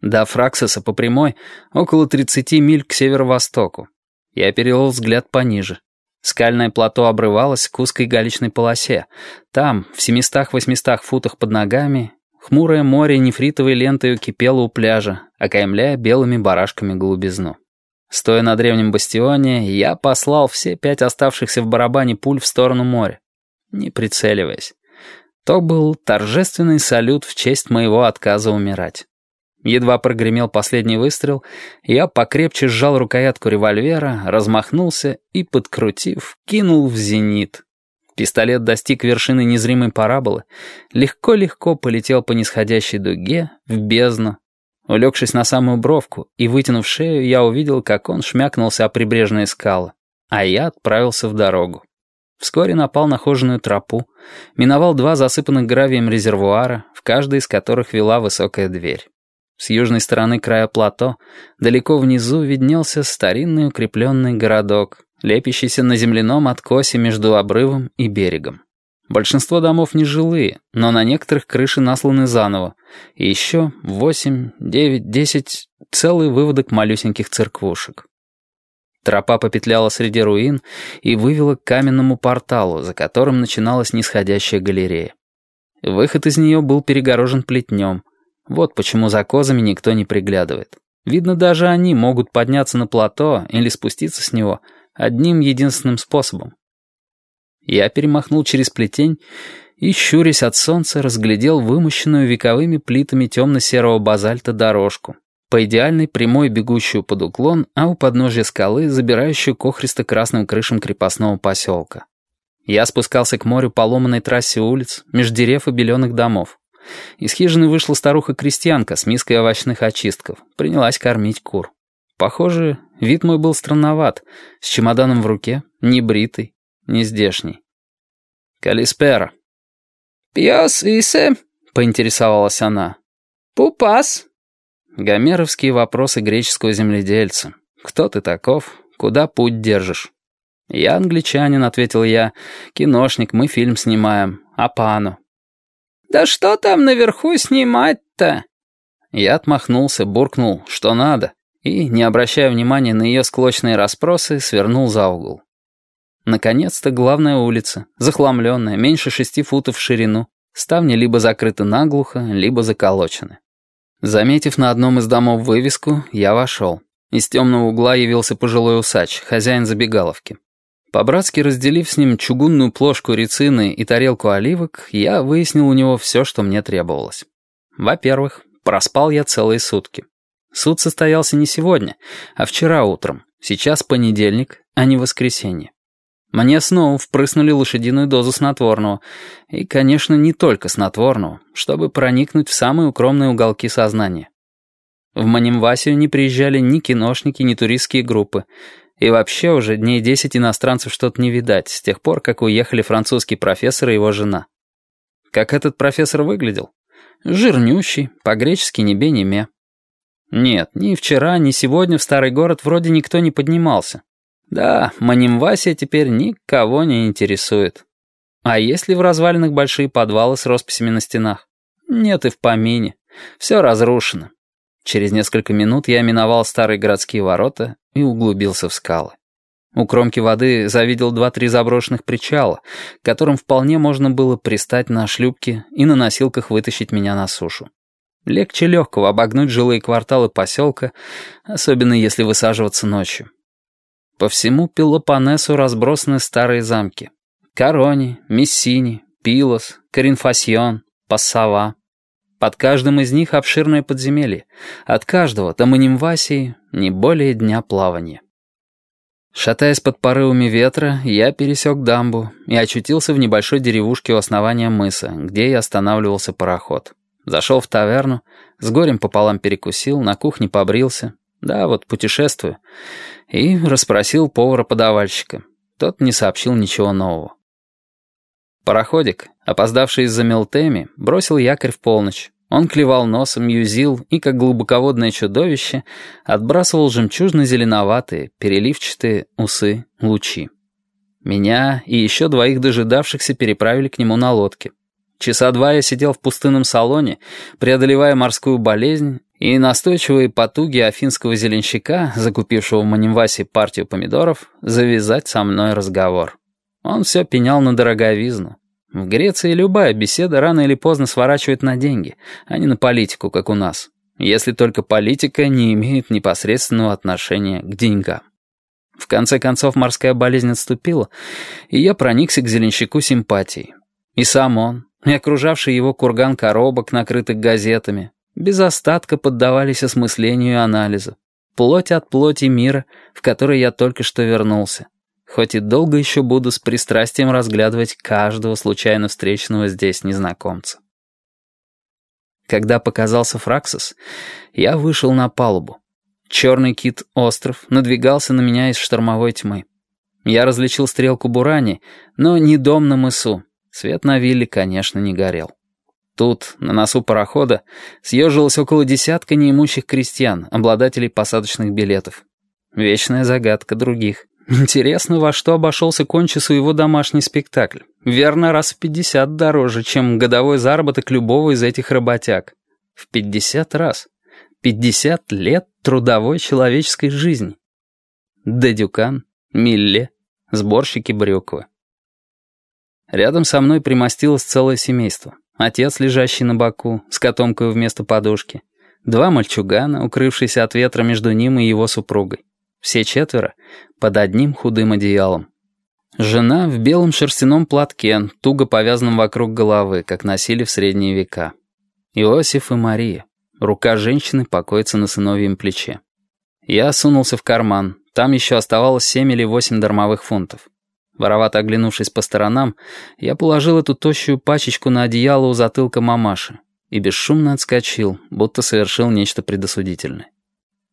До Фраксиса по прямой около 30 миль к северо-востоку. Я перевел взгляд пониже. Скальное плато обрывалось к узкой галечной полосе. Там, в 700-800 футах под ногами, хмурое море нефритовой лентой кипело у пляжа, окаймляя белыми барашками голубизну. Стоя на древнем бастионе, я послал все пять оставшихся в барабане пуль в сторону моря, не прицеливаясь. То был торжественный салют в честь моего отказа умирать. Едва прогремел последний выстрел, я покрепче сжал рукоятку револьвера, размахнулся и, подкрутив, кинул в зенит. Пистолет достиг вершины незримой параболы, легко-легко полетел по нисходящей дуге в бездну. Улегшись на самую бровку и вытянув шею, я увидел, как он шмякнулся о прибрежные скалы, а я отправился в дорогу. Вскоре напал на хоженую тропу, миновал два засыпанных гравием резервуара, в каждой из которых вела высокая дверь. С южной стороны края плато, далеко внизу, виднелся старинный укрепленный городок, лепящийся на земляном откосе между обрывом и берегом. Большинство домов нежилые, но на некоторых крыши насланы заново. И еще восемь, девять, десять — целый выводок малюсеньких церквушек. Тропа попетляла среди руин и вывела к каменному порталу, за которым начиналась нисходящая галерея. Выход из нее был перегорожен плетнем, вот почему за козами никто не приглядывает. Видно, даже они могут подняться на плато или спуститься с него одним единственным способом. Я перемахнул через плетень и, щурясь от солнца, разглядел вымощенную вековыми плитами темно-серого базальта дорожку, по идеальной прямой бегущую под уклон, а у подножья скалы, забирающую к охристо-красным крышам крепостного поселка. Я спускался к морю по ломаной трассе улиц, меж дерев и беленых домов. Из хижины вышла старуха-крестьянка с миской овощных очистков. Принялась кормить кур. Похоже, вид мой был странноват. С чемоданом в руке, не бритый, не здешний. «Калиспера». «Пьес исе?» — поинтересовалась она. «Пупас?» Гомеровские вопросы греческого земледельца. «Кто ты таков? Куда путь держишь?» «Я англичанин», — ответил я. «Киношник, мы фильм снимаем. А пану?» «Да что там наверху снимать-то?» Я отмахнулся, буркнул, что надо, и, не обращая внимания на ее склочные расспросы, свернул за угол. Наконец-то главная улица, захламленная, меньше шести футов в ширину. Ставни либо закрыты наглухо, либо заколочены. Заметив на одном из домов вывеску, я вошел. Из темного угла явился пожилой усач, хозяин забегаловки. По-братски разделив с ним чугунную плошку рецины и тарелку оливок, я выяснил у него все, что мне требовалось. Во-первых, проспал я целые сутки. Суд состоялся не сегодня, а вчера утром. Сейчас понедельник, а не воскресенье. Мне снова впрыснули лошадиную дозу снотворного. И, конечно, не только снотворного, чтобы проникнуть в самые укромные уголки сознания. В Манимвасию не приезжали ни киношники, ни туристские группы. И вообще уже дней десять иностранцев что-то не видать, с тех пор, как уехали французский профессор и его жена. Как этот профессор выглядел? Жирнющий, по-гречески не бе, не ме. Нет, ни вчера, ни сегодня в старый город вроде никто не поднимался. Да, Манимвасия теперь никого не интересует. А есть ли в развалинах большие подвалы с росписями на стенах? Нет и в помине. Все разрушено. Через несколько минут я миновал старые городские ворота и углубился в скалы. У кромки воды завидел два-три заброшенных причала, которым вполне можно было пристать на шлюпке и на носилках вытащить меня на сушу. Легче легкого обогнуть жилые кварталы поселка, особенно если высаживаться ночью. По всему Пелопоннесу разбросаны старые замки. Корони, Мессини, Пилос, Коринфасьон, Пассава. Под каждым из них обширное подземелье. От каждого до Манимвасии не более дня плавания. Шатаясь под порывами ветра, я пересек дамбу и очутился в небольшой деревушке у основания мыса, где и останавливался пароход. Зашел в таверну, с горем пополам перекусил, на кухне побрился. Да, вот путешествую. И расспросил повара-подавальщика. Тот не сообщил ничего нового. Пароходик, опоздавший из-за Мелтеми, бросил якорь в полночь. Он клевал носом, юзил и, как глубоководное чудовище, отбрасывал жемчужно-зеленоватые, переливчатые усы лучи. Меня и еще двоих дожидавшихся переправили к нему на лодке. Часа два я сидел в пустынном салоне, преодолевая морскую болезнь И настойчивые потуги афинского зеленщика, закупившего в Манимвасе партию помидоров, завязать со мной разговор. Он все пенял на дороговизну. В Греции любая беседа рано или поздно сворачивает на деньги, а не на политику, как у нас. Если только политика не имеет непосредственного отношения к деньгам. В конце концов морская болезнь отступила, и я проникся к зеленщику симпатией. И сам он, и окружавший его курган коробок, накрытых газетами, без остатка поддавались осмыслению и анализу. Плоть от плоти мира, в который я только что вернулся. Хоть и долго еще буду с пристрастием разглядывать каждого случайно встреченного здесь незнакомца. Когда показался Фраксос, я вышел на палубу. Черный кит-остров надвигался на меня из штормовой тьмы. Я различил стрелку Бурани, но не дом на мысу. Свет на вилле, конечно, не горел. Тут, на носу парохода, съежилось около десятка неимущих крестьян, обладателей посадочных билетов. Вечная загадка других. Интересно, во что обошелся Кончису его домашний спектакль. Верно, раз в пятьдесят дороже, чем годовой заработок любого из этих работяг. В пятьдесят раз. Пятьдесят лет трудовой человеческой жизни. Дедюкан, Милле, сборщики Брюквы. Рядом со мной примостилось целое семейство. Отец, лежащий на боку, с котомкой вместо подушки. Два мальчугана, укрывшиеся от ветра между ним и его супругой. Все четверо под одним худым одеялом. Жена в белом шерстяном платке, туго повязанном вокруг головы, как носили в средние века. Иосиф и Мария. Рука женщины покоится на сыновьем плече. Я сунулся в карман. Там еще оставалось семь или восемь дармовых фунтов. Воровато оглянувшись по сторонам, я положил эту тощую пачечку на одеяло у затылка мамаши и бесшумно отскочил, будто совершил нечто предосудительное.